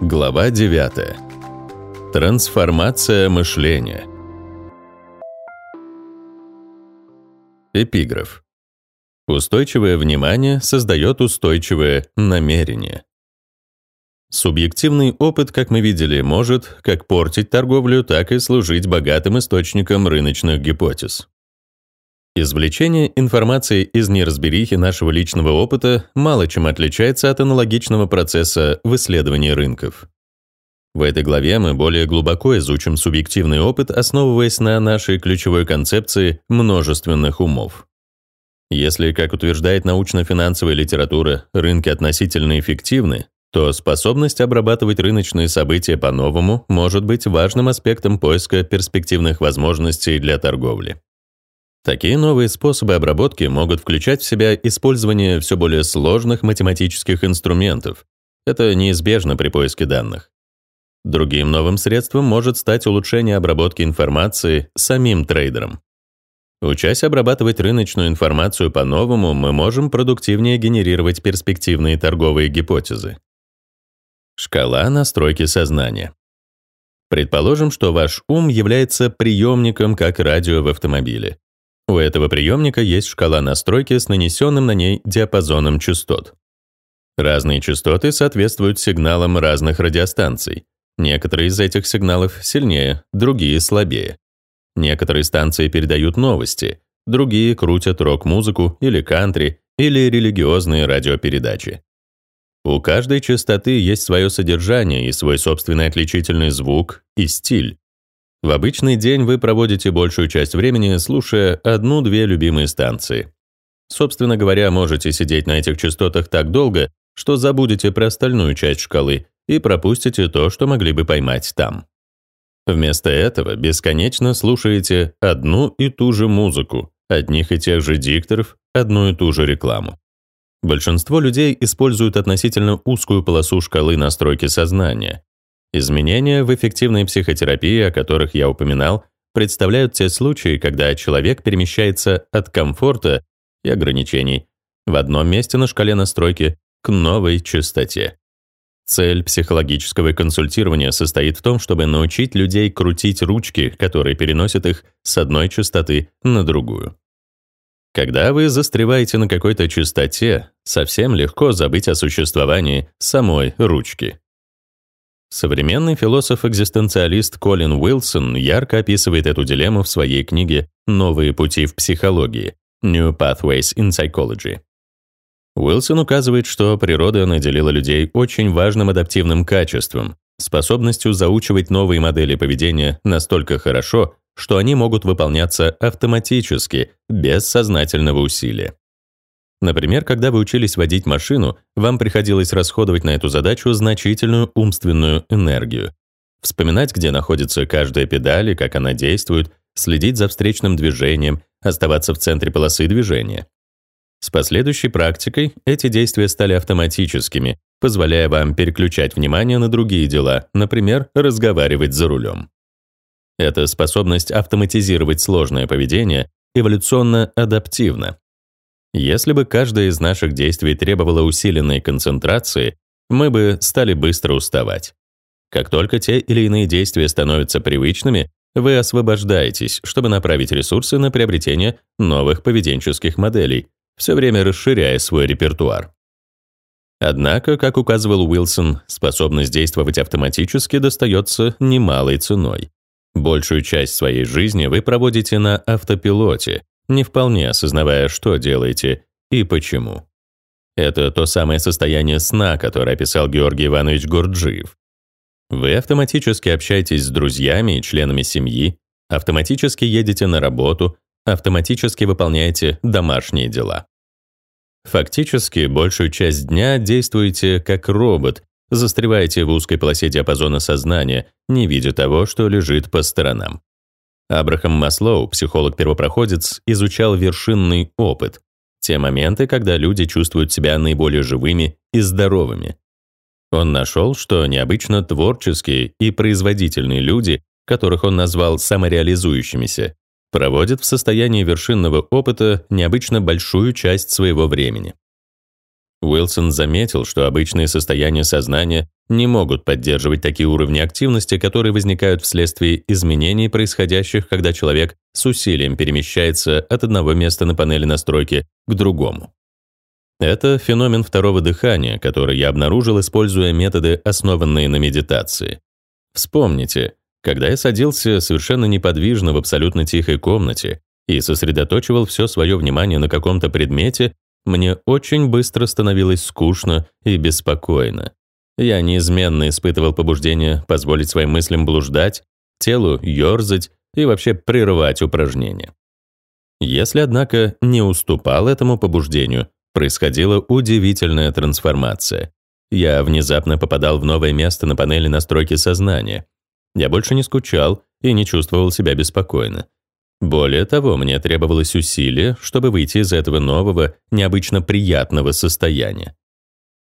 Глава 9. Трансформация мышления. Эпиграф. Устойчивое внимание создает устойчивое намерение. Субъективный опыт, как мы видели, может как портить торговлю, так и служить богатым источником рыночных гипотез. Извлечение информации из неразберихи нашего личного опыта мало чем отличается от аналогичного процесса в исследовании рынков. В этой главе мы более глубоко изучим субъективный опыт, основываясь на нашей ключевой концепции множественных умов. Если, как утверждает научно-финансовая литература, рынки относительно эффективны, то способность обрабатывать рыночные события по-новому может быть важным аспектом поиска перспективных возможностей для торговли. Такие новые способы обработки могут включать в себя использование все более сложных математических инструментов. Это неизбежно при поиске данных. Другим новым средством может стать улучшение обработки информации самим трейдером. Учась обрабатывать рыночную информацию по-новому, мы можем продуктивнее генерировать перспективные торговые гипотезы. Шкала настройки сознания. Предположим, что ваш ум является приемником как радио в автомобиле. У этого приемника есть шкала настройки с нанесенным на ней диапазоном частот. Разные частоты соответствуют сигналам разных радиостанций. Некоторые из этих сигналов сильнее, другие слабее. Некоторые станции передают новости, другие крутят рок-музыку или кантри, или религиозные радиопередачи. У каждой частоты есть свое содержание и свой собственный отличительный звук и стиль. В обычный день вы проводите большую часть времени, слушая одну-две любимые станции. Собственно говоря, можете сидеть на этих частотах так долго, что забудете про остальную часть шкалы и пропустите то, что могли бы поймать там. Вместо этого бесконечно слушаете одну и ту же музыку, одних и тех же дикторов, одну и ту же рекламу. Большинство людей используют относительно узкую полосу шкалы настройки сознания, Изменения в эффективной психотерапии, о которых я упоминал, представляют те случаи, когда человек перемещается от комфорта и ограничений в одном месте на шкале настройки к новой частоте. Цель психологического консультирования состоит в том, чтобы научить людей крутить ручки, которые переносят их с одной частоты на другую. Когда вы застреваете на какой-то частоте, совсем легко забыть о существовании самой ручки. Современный философ-экзистенциалист Колин Уилсон ярко описывает эту дилемму в своей книге «Новые пути в психологии» New Pathways in Psychology. Уилсон указывает, что природа наделила людей очень важным адаптивным качеством, способностью заучивать новые модели поведения настолько хорошо, что они могут выполняться автоматически, без сознательного усилия. Например, когда вы учились водить машину, вам приходилось расходовать на эту задачу значительную умственную энергию. Вспоминать, где находится каждая педаль и как она действует, следить за встречным движением, оставаться в центре полосы движения. С последующей практикой эти действия стали автоматическими, позволяя вам переключать внимание на другие дела, например, разговаривать за рулем. Эта способность автоматизировать сложное поведение эволюционно адаптивна. Если бы каждое из наших действий требовало усиленной концентрации, мы бы стали быстро уставать. Как только те или иные действия становятся привычными, вы освобождаетесь, чтобы направить ресурсы на приобретение новых поведенческих моделей, все время расширяя свой репертуар. Однако, как указывал Уилсон, способность действовать автоматически достается немалой ценой. Большую часть своей жизни вы проводите на автопилоте, не вполне осознавая, что делаете и почему. Это то самое состояние сна, которое описал Георгий Иванович Гурджиев. Вы автоматически общаетесь с друзьями и членами семьи, автоматически едете на работу, автоматически выполняете домашние дела. Фактически, большую часть дня действуете как робот, застреваете в узкой полосе диапазона сознания, не видя того, что лежит по сторонам. Абрахам Маслоу, психолог-первопроходец, изучал вершинный опыт, те моменты, когда люди чувствуют себя наиболее живыми и здоровыми. Он нашел, что необычно творческие и производительные люди, которых он назвал самореализующимися, проводят в состоянии вершинного опыта необычно большую часть своего времени. Уилсон заметил, что обычные состояния сознания не могут поддерживать такие уровни активности, которые возникают вследствие изменений, происходящих, когда человек с усилием перемещается от одного места на панели настройки к другому. Это феномен второго дыхания, который я обнаружил, используя методы, основанные на медитации. Вспомните, когда я садился совершенно неподвижно в абсолютно тихой комнате и сосредоточивал все свое внимание на каком-то предмете, мне очень быстро становилось скучно и беспокойно. Я неизменно испытывал побуждение позволить своим мыслям блуждать, телу ёрзать и вообще прерывать упражнения. Если, однако, не уступал этому побуждению, происходила удивительная трансформация. Я внезапно попадал в новое место на панели настройки сознания. Я больше не скучал и не чувствовал себя беспокойно. Более того, мне требовалось усилие, чтобы выйти из этого нового, необычно приятного состояния.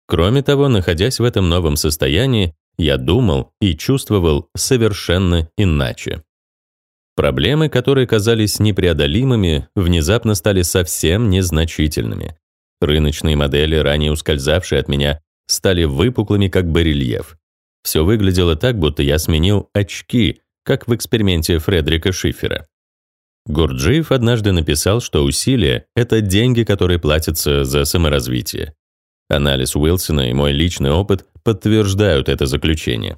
Кроме того, находясь в этом новом состоянии, я думал и чувствовал совершенно иначе. Проблемы, которые казались непреодолимыми, внезапно стали совсем незначительными. Рыночные модели, ранее ускользавшие от меня, стали выпуклыми, как барельеф. Все выглядело так, будто я сменил очки, как в эксперименте Фредерика Шифера. Гурджиев однажды написал, что усилия — это деньги, которые платятся за саморазвитие. Анализ Уилсона и мой личный опыт подтверждают это заключение.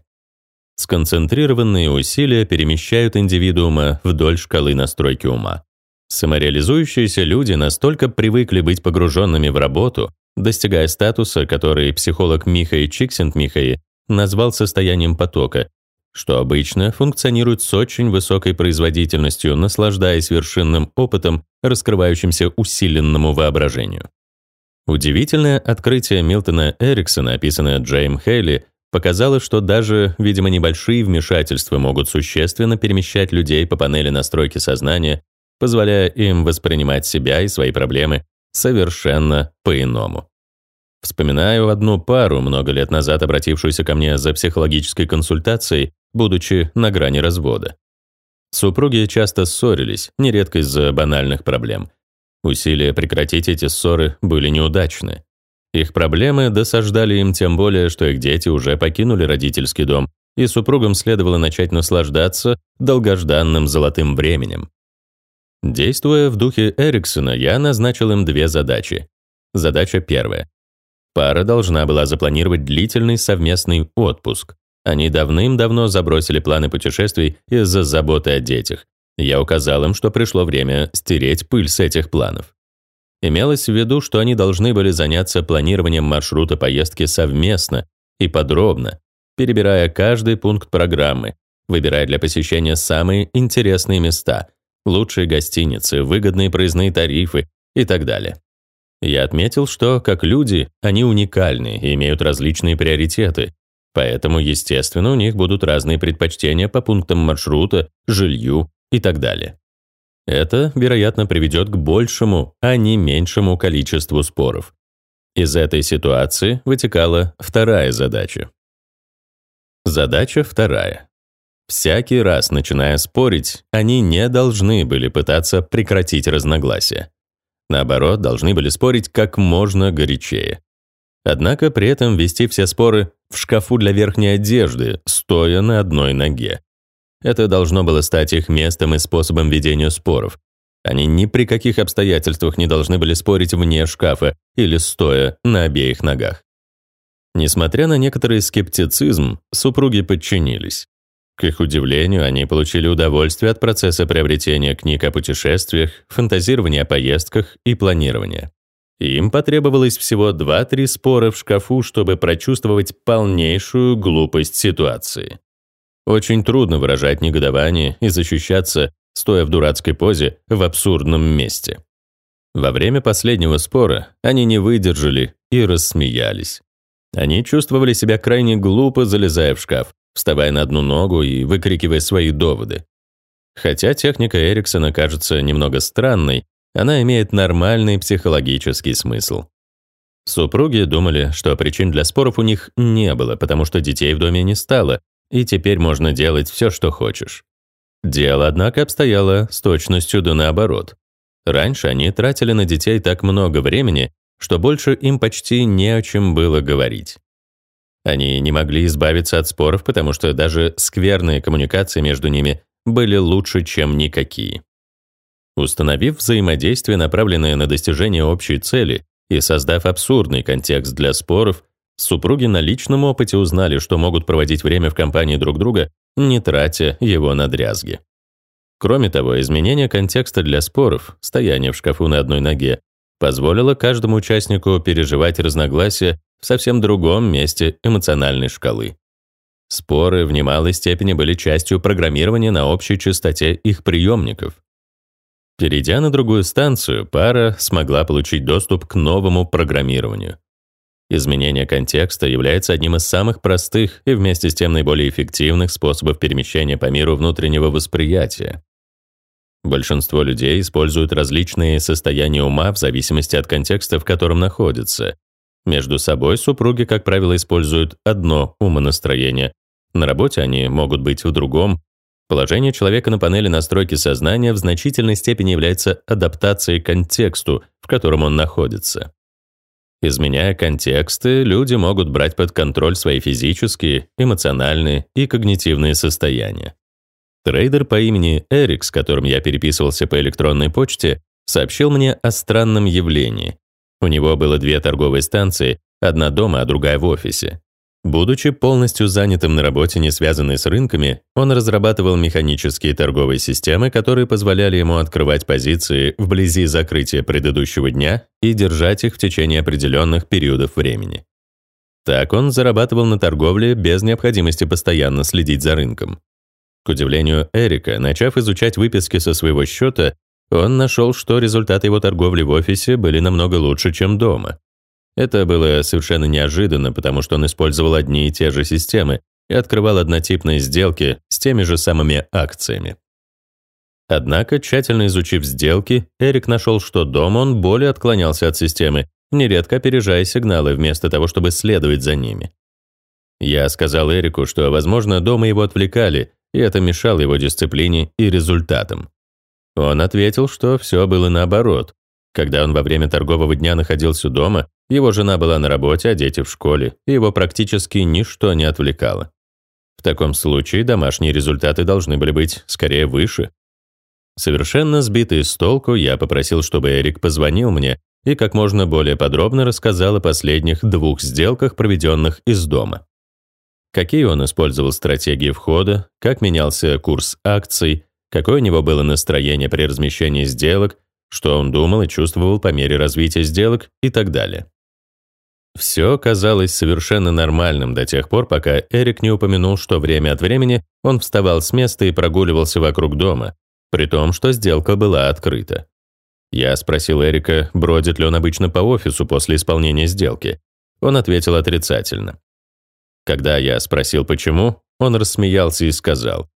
Сконцентрированные усилия перемещают индивидуума вдоль шкалы настройки ума. Самореализующиеся люди настолько привыкли быть погруженными в работу, достигая статуса, который психолог Михай Чиксент-Михай назвал состоянием потока, что обычно функционирует с очень высокой производительностью, наслаждаясь вершинным опытом, раскрывающимся усиленному воображению. Удивительное открытие Милтона Эриксона, описанное Джейм Хейли, показало, что даже, видимо, небольшие вмешательства могут существенно перемещать людей по панели настройки сознания, позволяя им воспринимать себя и свои проблемы совершенно по-иному. Вспоминаю одну пару, много лет назад обратившуюся ко мне за психологической консультацией, будучи на грани развода. Супруги часто ссорились, нередко из-за банальных проблем, Усилия прекратить эти ссоры были неудачны. Их проблемы досаждали им тем более, что их дети уже покинули родительский дом, и супругам следовало начать наслаждаться долгожданным золотым временем. Действуя в духе Эриксона, я назначил им две задачи. Задача первая. Пара должна была запланировать длительный совместный отпуск. Они давным-давно забросили планы путешествий из-за заботы о детях, я указал им, что пришло время стереть пыль с этих планов. Имелось в виду, что они должны были заняться планированием маршрута поездки совместно и подробно, перебирая каждый пункт программы, выбирая для посещения самые интересные места, лучшие гостиницы, выгодные проездные тарифы и так далее. Я отметил, что, как люди, они уникальны и имеют различные приоритеты, поэтому, естественно, у них будут разные предпочтения по пунктам маршрута, жилью и так далее. Это, вероятно, приведет к большему, а не меньшему количеству споров. Из этой ситуации вытекала вторая задача. Задача вторая. Всякий раз, начиная спорить, они не должны были пытаться прекратить разногласия. Наоборот, должны были спорить как можно горячее. Однако при этом вести все споры в шкафу для верхней одежды, стоя на одной ноге. Это должно было стать их местом и способом ведения споров. Они ни при каких обстоятельствах не должны были спорить вне шкафа или стоя на обеих ногах. Несмотря на некоторый скептицизм, супруги подчинились. К их удивлению, они получили удовольствие от процесса приобретения книг о путешествиях, фантазирования о поездках и планирования. Им потребовалось всего 2-3 спора в шкафу, чтобы прочувствовать полнейшую глупость ситуации. Очень трудно выражать негодование и защищаться, стоя в дурацкой позе в абсурдном месте. Во время последнего спора они не выдержали и рассмеялись. Они чувствовали себя крайне глупо, залезая в шкаф, вставая на одну ногу и выкрикивая свои доводы. Хотя техника Эриксона кажется немного странной, она имеет нормальный психологический смысл. Супруги думали, что причин для споров у них не было, потому что детей в доме не стало, и теперь можно делать все, что хочешь. Дело, однако, обстояло с точностью да наоборот. Раньше они тратили на детей так много времени, что больше им почти не о чем было говорить. Они не могли избавиться от споров, потому что даже скверные коммуникации между ними были лучше, чем никакие. Установив взаимодействие, направленное на достижение общей цели, и создав абсурдный контекст для споров, супруги на личном опыте узнали, что могут проводить время в компании друг друга, не тратя его на дрязги. Кроме того, изменение контекста для споров, стояние в шкафу на одной ноге, позволило каждому участнику переживать разногласия в совсем другом месте эмоциональной шкалы. Споры в немалой степени были частью программирования на общей частоте их приемников. Перейдя на другую станцию, пара смогла получить доступ к новому программированию. Изменение контекста является одним из самых простых и вместе с тем наиболее эффективных способов перемещения по миру внутреннего восприятия. Большинство людей используют различные состояния ума в зависимости от контекста, в котором находятся. Между собой супруги, как правило, используют одно умонастроение. На работе они могут быть в другом. Положение человека на панели настройки сознания в значительной степени является адаптацией к контексту, в котором он находится. Изменяя контексты, люди могут брать под контроль свои физические, эмоциональные и когнитивные состояния. Трейдер по имени Эрик, с которым я переписывался по электронной почте, сообщил мне о странном явлении. У него было две торговые станции, одна дома, а другая в офисе. Будучи полностью занятым на работе, не связанной с рынками, он разрабатывал механические торговые системы, которые позволяли ему открывать позиции вблизи закрытия предыдущего дня и держать их в течение определенных периодов времени. Так он зарабатывал на торговле без необходимости постоянно следить за рынком. К удивлению Эрика, начав изучать выписки со своего счета, он нашел, что результаты его торговли в офисе были намного лучше, чем дома. Это было совершенно неожиданно, потому что он использовал одни и те же системы и открывал однотипные сделки с теми же самыми акциями. Однако, тщательно изучив сделки, Эрик нашел, что дома он более отклонялся от системы, нередко опережая сигналы вместо того, чтобы следовать за ними. Я сказал Эрику, что, возможно, дома его отвлекали, и это мешало его дисциплине и результатам. Он ответил, что все было наоборот. Когда он во время торгового дня находился дома, его жена была на работе, а дети в школе, и его практически ничто не отвлекало. В таком случае домашние результаты должны были быть скорее выше. Совершенно сбитый с толку, я попросил, чтобы Эрик позвонил мне и как можно более подробно рассказал о последних двух сделках, проведенных из дома. Какие он использовал стратегии входа, как менялся курс акций, какое у него было настроение при размещении сделок, что он думал и чувствовал по мере развития сделок и так далее. Все казалось совершенно нормальным до тех пор, пока Эрик не упомянул, что время от времени он вставал с места и прогуливался вокруг дома, при том, что сделка была открыта. Я спросил Эрика, бродит ли он обычно по офису после исполнения сделки. Он ответил отрицательно. Когда я спросил, почему, он рассмеялся и сказал,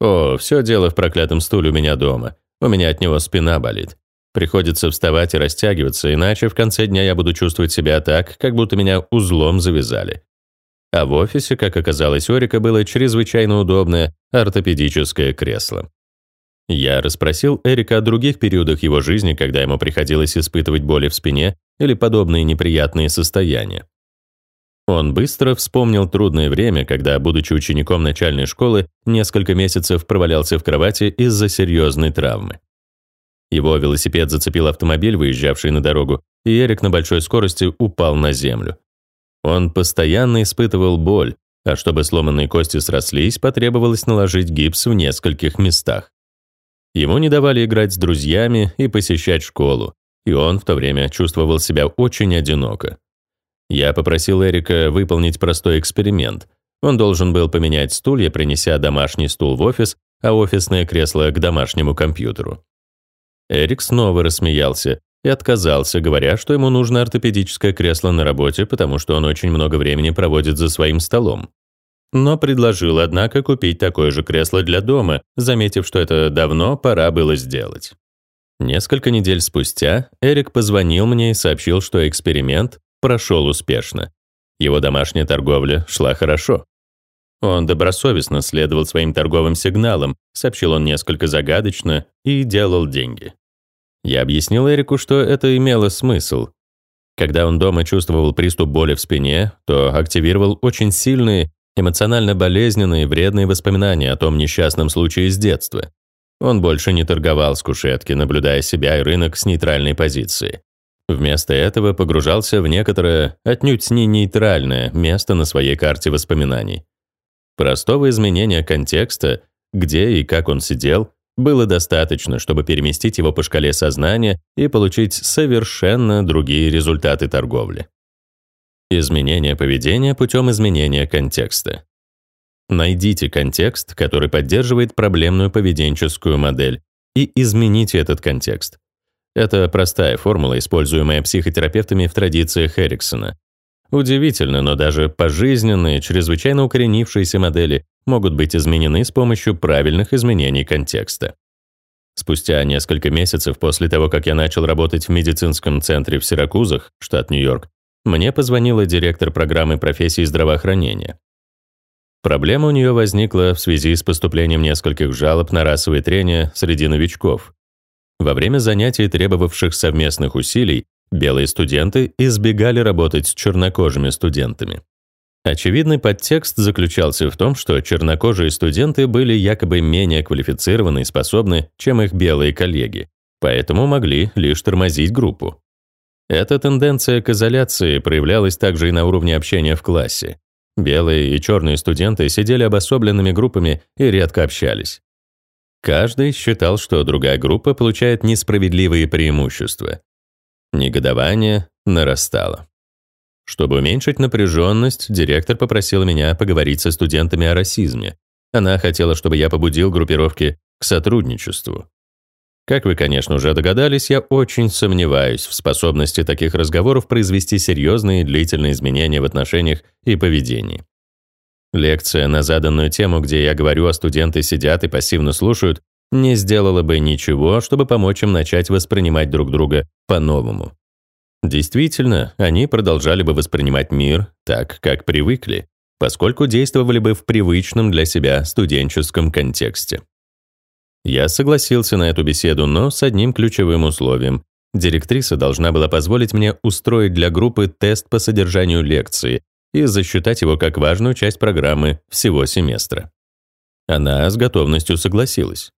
«О, все дело в проклятом стуле у меня дома. У меня от него спина болит. Приходится вставать и растягиваться, иначе в конце дня я буду чувствовать себя так, как будто меня узлом завязали. А в офисе, как оказалось, у Эрика было чрезвычайно удобное ортопедическое кресло. Я расспросил Эрика о других периодах его жизни, когда ему приходилось испытывать боли в спине или подобные неприятные состояния. Он быстро вспомнил трудное время, когда, будучи учеником начальной школы, несколько месяцев провалялся в кровати из-за серьезной травмы. Его велосипед зацепил автомобиль, выезжавший на дорогу, и Эрик на большой скорости упал на землю. Он постоянно испытывал боль, а чтобы сломанные кости срослись, потребовалось наложить гипс в нескольких местах. Ему не давали играть с друзьями и посещать школу, и он в то время чувствовал себя очень одиноко. Я попросил Эрика выполнить простой эксперимент. Он должен был поменять стулья, принеся домашний стул в офис, а офисное кресло к домашнему компьютеру. Эрик снова рассмеялся и отказался, говоря, что ему нужно ортопедическое кресло на работе, потому что он очень много времени проводит за своим столом. Но предложил, однако, купить такое же кресло для дома, заметив, что это давно пора было сделать. Несколько недель спустя Эрик позвонил мне и сообщил, что эксперимент прошел успешно. Его домашняя торговля шла хорошо. Он добросовестно следовал своим торговым сигналам, сообщил он несколько загадочно и делал деньги. Я объяснил Эрику, что это имело смысл. Когда он дома чувствовал приступ боли в спине, то активировал очень сильные, эмоционально болезненные, вредные воспоминания о том несчастном случае с детства. Он больше не торговал с кушетки, наблюдая себя и рынок с нейтральной позиции. Вместо этого погружался в некоторое, отнюдь не нейтральное, место на своей карте воспоминаний. Простого изменения контекста, где и как он сидел, было достаточно, чтобы переместить его по шкале сознания и получить совершенно другие результаты торговли. Изменение поведения путем изменения контекста. Найдите контекст, который поддерживает проблемную поведенческую модель, и измените этот контекст. Это простая формула, используемая психотерапевтами в традициях Эриксона. Удивительно, но даже пожизненные, чрезвычайно укоренившиеся модели могут быть изменены с помощью правильных изменений контекста. Спустя несколько месяцев после того, как я начал работать в медицинском центре в Сиракузах, штат Нью-Йорк, мне позвонила директор программы профессии здравоохранения. Проблема у нее возникла в связи с поступлением нескольких жалоб на расовые трения среди новичков. Во время занятий, требовавших совместных усилий, белые студенты избегали работать с чернокожими студентами. Очевидный подтекст заключался в том, что чернокожие студенты были якобы менее квалифицированы и способны, чем их белые коллеги, поэтому могли лишь тормозить группу. Эта тенденция к изоляции проявлялась также и на уровне общения в классе. Белые и черные студенты сидели обособленными группами и редко общались. Каждый считал, что другая группа получает несправедливые преимущества. Негодование нарастало. Чтобы уменьшить напряженность, директор попросил меня поговорить со студентами о расизме. Она хотела, чтобы я побудил группировки к сотрудничеству. Как вы, конечно, уже догадались, я очень сомневаюсь в способности таких разговоров произвести серьезные и длительные изменения в отношениях и поведении. Лекция на заданную тему, где я говорю, а студенты сидят и пассивно слушают, не сделала бы ничего, чтобы помочь им начать воспринимать друг друга по-новому. Действительно, они продолжали бы воспринимать мир так, как привыкли, поскольку действовали бы в привычном для себя студенческом контексте. Я согласился на эту беседу, но с одним ключевым условием. Директриса должна была позволить мне устроить для группы тест по содержанию лекции и засчитать его как важную часть программы всего семестра. Она с готовностью согласилась.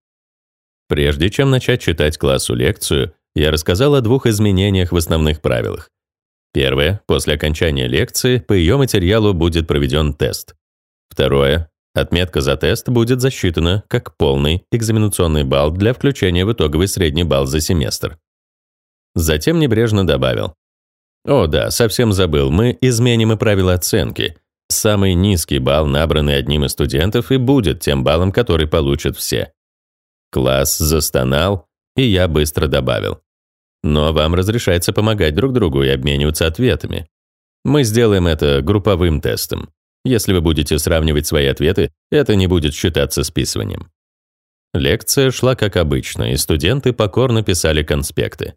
Прежде чем начать читать классу лекцию, я рассказал о двух изменениях в основных правилах. Первое. После окончания лекции по ее материалу будет проведен тест. Второе. Отметка за тест будет засчитана как полный экзаменационный балл для включения в итоговый средний балл за семестр. Затем небрежно добавил. О да, совсем забыл, мы изменим и правила оценки. Самый низкий балл, набранный одним из студентов, и будет тем баллом, который получат все. Класс застонал, и я быстро добавил. Но вам разрешается помогать друг другу и обмениваться ответами. Мы сделаем это групповым тестом. Если вы будете сравнивать свои ответы, это не будет считаться списыванием. Лекция шла как обычно, и студенты покорно писали конспекты.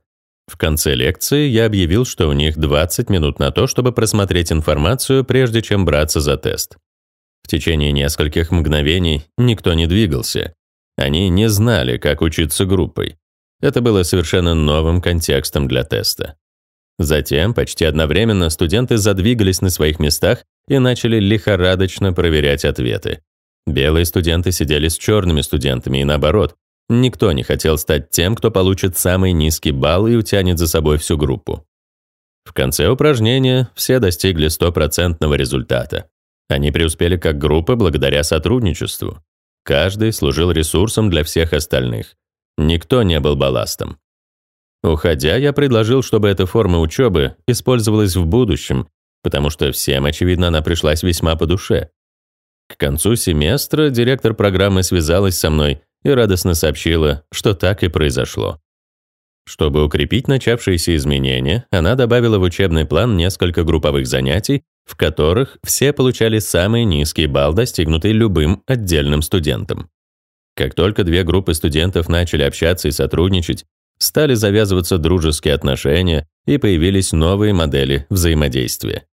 В конце лекции я объявил, что у них 20 минут на то, чтобы просмотреть информацию, прежде чем браться за тест. В течение нескольких мгновений никто не двигался. Они не знали, как учиться группой. Это было совершенно новым контекстом для теста. Затем, почти одновременно, студенты задвигались на своих местах и начали лихорадочно проверять ответы. Белые студенты сидели с черными студентами и наоборот. Никто не хотел стать тем, кто получит самый низкий балл и утянет за собой всю группу. В конце упражнения все достигли стопроцентного результата. Они преуспели как группа благодаря сотрудничеству. Каждый служил ресурсом для всех остальных. Никто не был балластом. Уходя, я предложил, чтобы эта форма учебы использовалась в будущем, потому что всем, очевидно, она пришлась весьма по душе. К концу семестра директор программы связалась со мной и радостно сообщила, что так и произошло. Чтобы укрепить начавшиеся изменения, она добавила в учебный план несколько групповых занятий, в которых все получали самый низкий балл, достигнутый любым отдельным студентом. Как только две группы студентов начали общаться и сотрудничать, стали завязываться дружеские отношения и появились новые модели взаимодействия.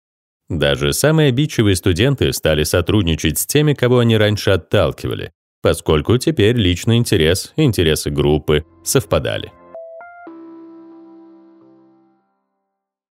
Даже самые обидчивые студенты стали сотрудничать с теми, кого они раньше отталкивали, поскольку теперь личный интерес и интересы группы совпадали.